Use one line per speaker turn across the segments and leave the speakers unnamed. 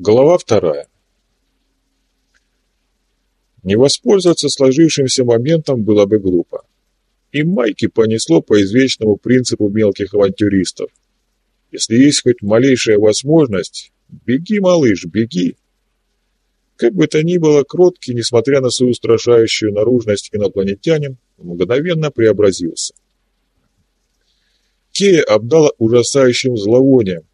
Глава вторая. Не воспользоваться сложившимся моментом было бы глупо. И Майки понесло по извечному принципу мелких авантюристов. Если есть хоть малейшая возможность, беги, малыш, беги. Как бы то ни было, кроткий, несмотря на свою устрашающую наружность инопланетянин, мгновенно преобразился. Кея обдала ужасающим зловонием,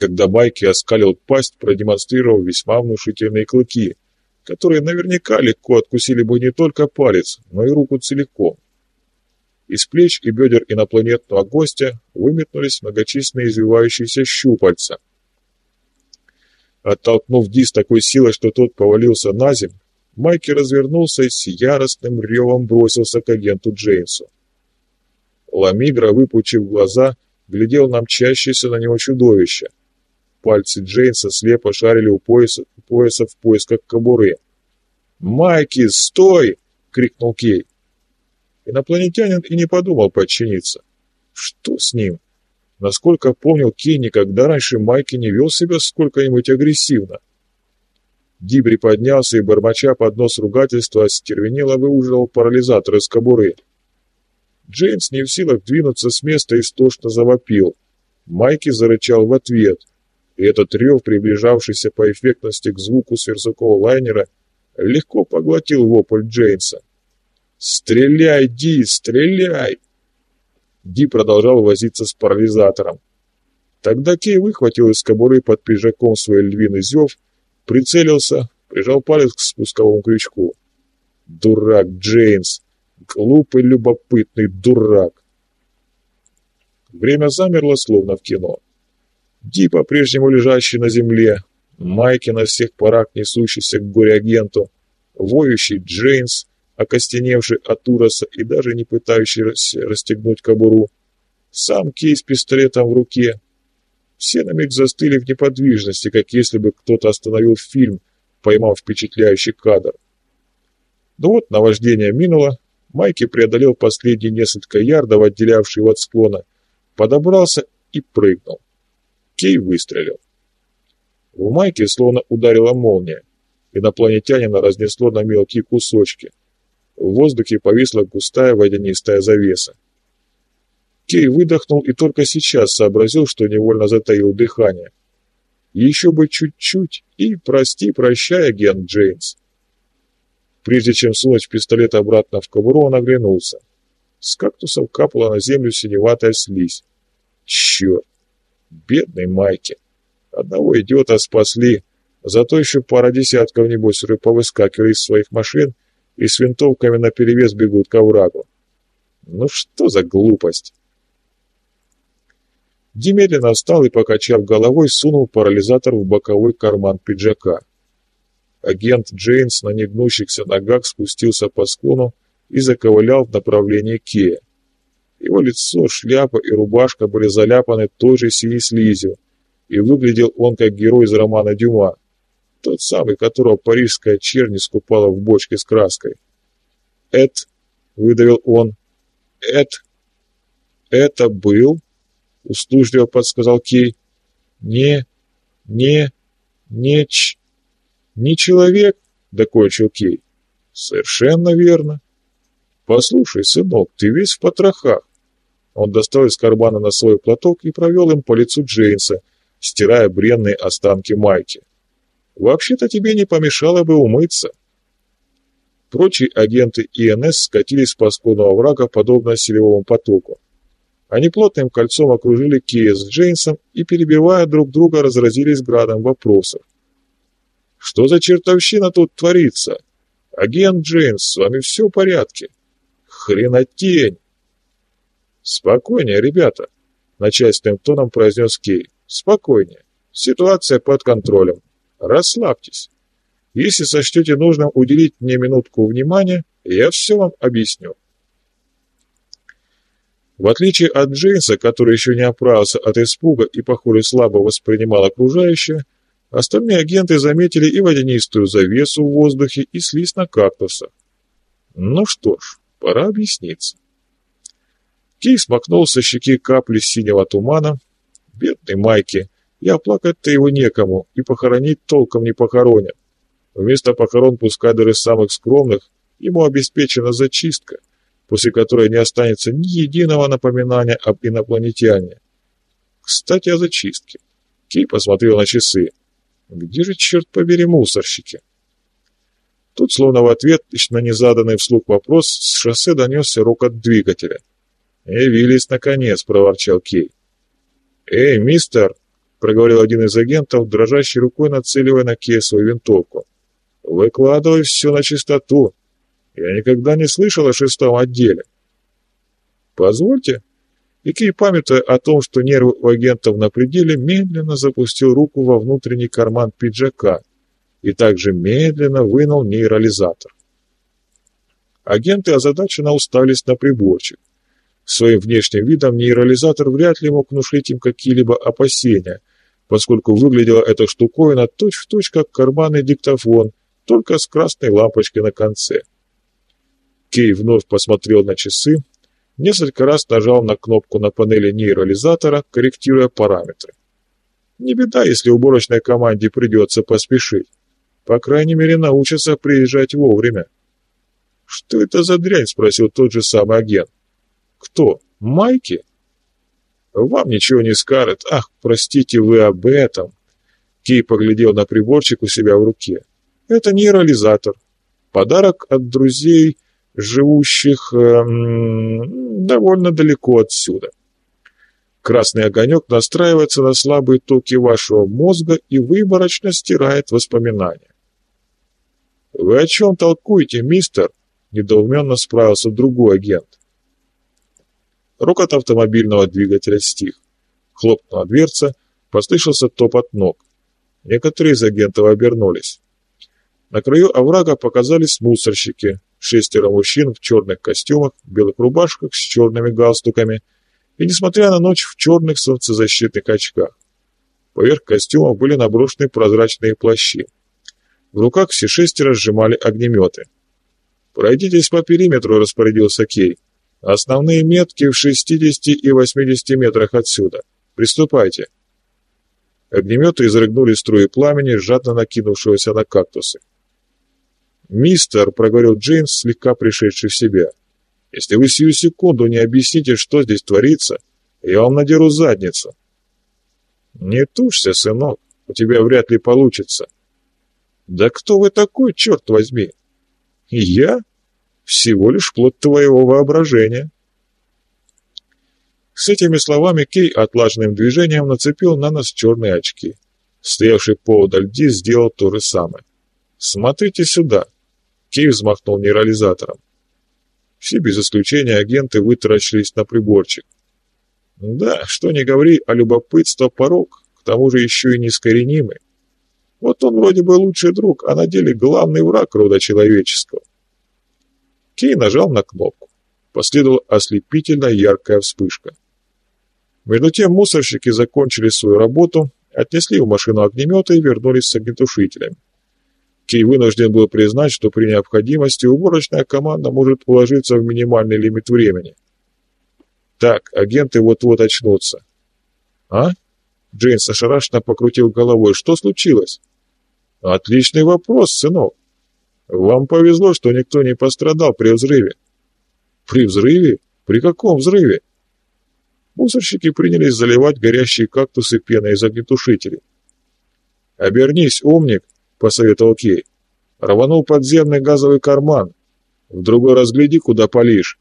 когда Майки оскалил пасть, продемонстрировав весьма внушительные клыки, которые наверняка легко откусили бы не только палец, но и руку целиком. Из плеч и бедер инопланетного гостя выметнулись многочисленные извивающиеся щупальца. Оттолкнув Ди с такой силой, что тот повалился на землю, Майки развернулся и с яростным ревом бросился к агенту Джеймсу. Ламигра, выпучив глаза, глядел на мчащееся на него чудовище. Пальцы Джеймса слепо шарили у пояса, у пояса в поисках кобуры. «Майки, стой!» — крикнул Кей. Инопланетянин и не подумал подчиниться. Что с ним? Насколько помнил Кей, никогда раньше Майки не вел себя сколько-нибудь агрессивно. Дибри поднялся и, бормоча под нос ругательства, остервенело выуживал парализатор из кобуры. Джеймс не в силах двинуться с места истошно завопил. Майки зарычал в ответ, и этот рев, приближавшийся по эффектности к звуку сверхзвукового лайнера, легко поглотил вопль Джеймса. «Стреляй, Ди, стреляй!» Ди продолжал возиться с парализатором. Тогда Кей выхватил из кобуры под пиджаком свой львиный зев, прицелился, прижал палец к спусковому крючку. «Дурак, Джеймс! Глупый, любопытный дурак!» Время замерло, словно в кино. Ди, по-прежнему лежащий на земле, Майки на всех парах несущийся к горе-агенту, воющий Джеймс, окостеневший от ужаса и даже не пытающийся расстегнуть кобуру, сам Кей с пистолетом в руке. Все на миг застыли в неподвижности, как если бы кто-то остановил фильм, поймав впечатляющий кадр. Но вот наваждение минуло, Майки преодолел последние несколько ярдов, отделявшие его от склона, подобрался и прыгнул. Кей выстрелил. В Майке словно ударила молния. Инопланетянина разнесло на мелкие кусочки. В воздухе повисла густая водянистая завеса. Кей выдохнул и только сейчас сообразил, что невольно затаил дыхание. Еще бы чуть-чуть и прости, прощай, агент Джеймс. Прежде чем сунуть пистолет обратно в кобуру, он оглянулся. С кактусов капала на землю синеватая слизь. Черт! Бедный Майки! Одного идиота спасли, зато еще пара десятков, небось, повыскакивали из своих машин и с винтовками наперевес бегут к оврагу. Ну что за глупость? Ди медленно встал и, покачав головой, сунул парализатор в боковой карман пиджака. Агент Джейнс на негнущихся ногах спустился по склону и заковылял в направлении Кея. Его лицо, шляпа и рубашка были заляпаны той же синей слизью, и выглядел он как герой из романа Дюма, тот самый, которого парижская чернь скупала в бочке с краской. «Эд», — выдавил он, — «Эд». «Это был?» — услужливо подсказал Кей. «Не, не, не ч...» «Не человек?» — докончил Кей. «Совершенно верно. Послушай, сынок, ты весь в потрохах». Он достал из кармана на свой платок и провел им по лицу Джейнса, стирая бренные останки майки. Вообще-то тебе не помешало бы умыться. Прочие агенты ИНС скатились по склону оврага, подобно селевому потоку. Они плотным кольцом окружили Кия с Джейнсом и, перебивая друг друга, разразились градом вопросов. «Что за чертовщина тут творится? Агент Джейнс, с вами все в порядке?» «Хренотень!» «Спокойнее, ребята!» — начальственным тоном произнес Кей. «Спокойнее. Ситуация под контролем. Расслабьтесь. Если сочтете нужным уделить мне минутку внимания, я все вам объясню. В отличие от Джейнса, который еще не оправился от испуга и, похоже, слабо воспринимал окружающее, остальные агенты заметили и водянистую завесу в воздухе, и слизь на кактусах. Ну что ж, пора объясниться. Кей смакнул со щеки капли синего тумана. Бедный Майки, И оплакать-то его некому, и похоронить толком не похоронят. Вместо похорон, пускай даже самых скромных, ему обеспечена зачистка, после которой не останется ни единого напоминания об инопланетяне. Кстати, о зачистке. Кей посмотрел на часы. Где же, черт побери, мусорщики? Тут, словно в ответ на незаданный вслух вопрос, с шоссе донесся рокот двигателя. «Явились, наконец!» — проворчал Кей. «Эй, мистер!» — проговорил один из агентов, дрожащей рукой нацеливая на Кея свою винтовку. «Выкладывай все на чистоту. Я никогда не слышал о шестом отделе». «Позвольте». И Кей, памятуя о том, что нервы у агентов на пределе, медленно запустил руку во внутренний карман пиджака и также медленно вынул нейрализатор. Агенты озадаченно устались на приборчик. Своим внешним видом нейрализатор вряд ли мог внушить им какие-либо опасения, поскольку выглядела эта штуковина точь-в-точь точь как карманный диктофон, только с красной лампочкой на конце. Кей вновь посмотрел на часы, несколько раз нажал на кнопку на панели нейрализатора, корректируя параметры. Не беда, если уборочной команде придется поспешить. По крайней мере, научатся приезжать вовремя. «Что это за дрянь?» — спросил тот же самый агент. «Кто? Майки?» «Вам ничего не скажет. Ах, простите, вы об этом!» Кей поглядел на приборчик у себя в руке. «Это нейрализатор. Подарок от друзей, живущих эм, довольно далеко отсюда. Красный огонек настраивается на слабые токи вашего мозга и выборочно стирает воспоминания. «Вы о чем толкуете, мистер?» — недоуменно справился другой агент. Рокот автомобильного двигателя стих. Хлопнула дверца, послышался топот ног. Некоторые из агентов обернулись. На краю оврага показались мусорщики, шестеро мужчин в черных костюмах, белых рубашках с черными галстуками и, несмотря на ночь, в черных солнцезащитных очках. Поверх костюмов были наброшены прозрачные плащи. В руках все шестеро сжимали огнеметы. «Пройдитесь по периметру», — распорядился Кей. «Основные метки в 60 и 80 метрах отсюда. Приступайте». Огнеметы изрыгнули струи пламени, жадно накинувшегося на кактусы. «Мистер», — проговорил Джеймс, слегка пришедший в себя, — «если вы сию секунду не объясните, что здесь творится, я вам надеру задницу». «Не тушься, сынок, у тебя вряд ли получится». «Да кто вы такой, черт возьми?» «Я? Всего лишь плод твоего воображения». С этими словами Кей отлаженным движением нацепил на нос черные очки. Стоявший поодаль Ди сделал то же самое. «Смотрите сюда!» Кей взмахнул нейрализатором. Все без исключения агенты вытаращились на приборчик. Да, что не говори, а любопытство порог, к тому же еще и неискоренимый. Вот он вроде бы лучший друг, а на деле главный враг рода человеческого. Кей нажал на кнопку. Последовала ослепительно яркая вспышка. Между тем мусорщики закончили свою работу, отнесли в машину огнемета и вернулись с огнетушителями. Кей вынужден был признать, что при необходимости уборочная команда может уложиться в минимальный лимит времени. Так, агенты вот-вот очнутся. А? Джейнс ошарашенно покрутил головой. Что случилось? Отличный вопрос, сынок. Вам повезло, что никто не пострадал при взрыве. При взрыве? При каком взрыве? Мусорщики принялись заливать горящие кактусы пеной из огнетушителей. «Обернись, умник!» — посоветовал Кей. «Рванул подземный газовый карман. В другой разгляди, куда палишь.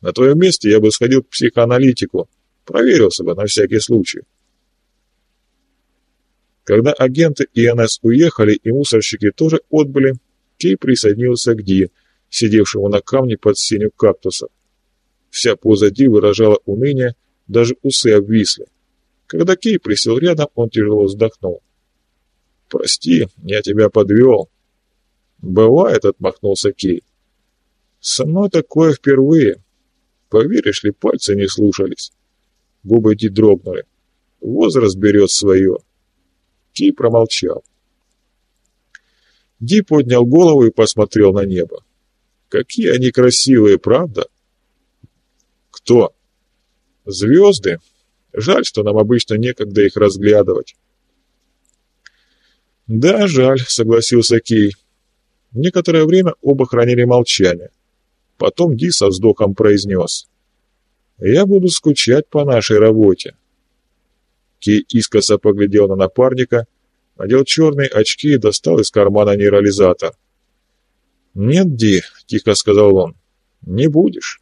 На твоем месте я бы сходил к психоаналитику, проверился бы на всякий случай». Когда агенты ИНС уехали и мусорщики тоже отбыли, Кей присоединился к Ди, сидевшему на камне под сенью кактусов. Вся поза Ди выражала уныние, даже усы обвисли. Когда Кей присел рядом, он тяжело вздохнул. «Прости, я тебя подвел». «Бывает», — отмахнулся Кей. «Со мной такое впервые. Поверишь ли, пальцы не слушались». Губы Ди дрогнули. «Возраст берет свое». Ки промолчал. Ди поднял голову и посмотрел на небо. Какие они красивые, правда? Кто? Звезды. Жаль, что нам обычно некогда их разглядывать. «Да, жаль», — согласился Кей. Некоторое время оба хранили молчание. Потом Ди со вздохом произнес. «Я буду скучать по нашей работе». Кей искоса поглядел на напарника, надел черные очки и достал из кармана нейрализатор. «Нет, Ди», — тихо сказал он, — «не будешь».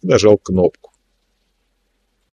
Нажал кнопку.